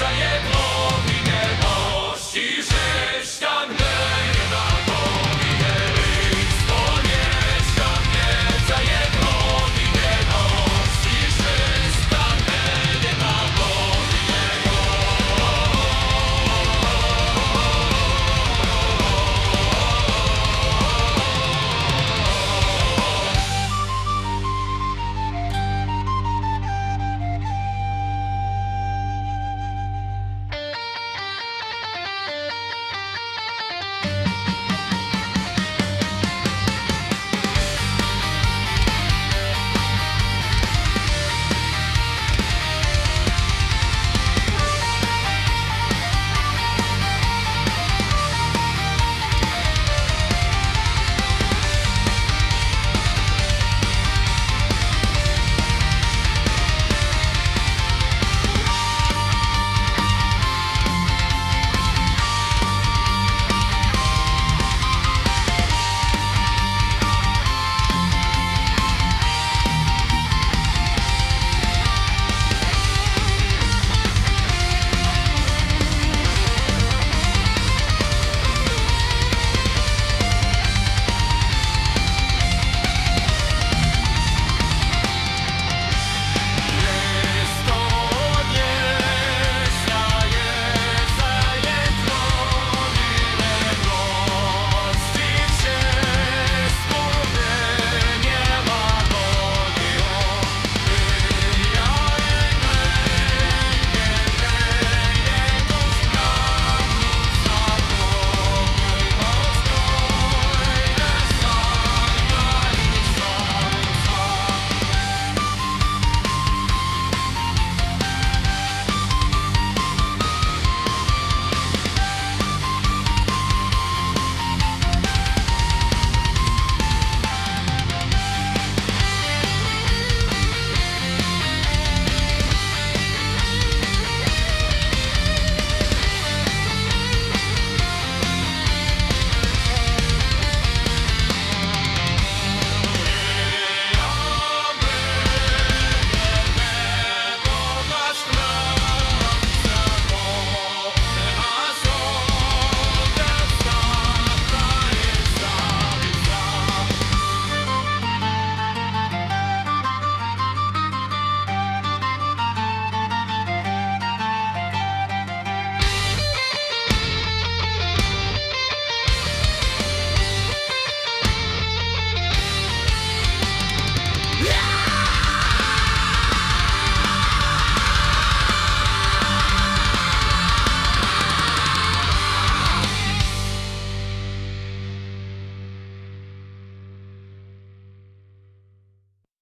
Za jedno minę mości, żeś tam był.